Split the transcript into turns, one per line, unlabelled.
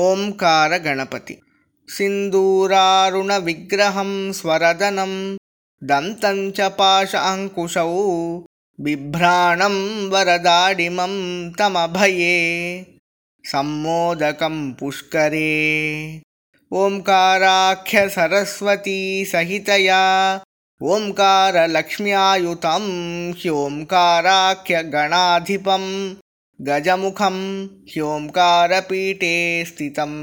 ओङ्कारगणपति सिन्दूरारुणविग्रहं स्वरदनं दन्तं च पाश अङ्कुशौ बिभ्राणं वरदाडिमं तमभये। सम्मोदकं पुष्करे ओङ्काराख्यसरस्वतीसहितया ओङ्कारलक्ष्म्यायुतं ह्योङ्काराख्यगणाधिपं गजमुखं ह्योङ्कारपीठे स्थितम्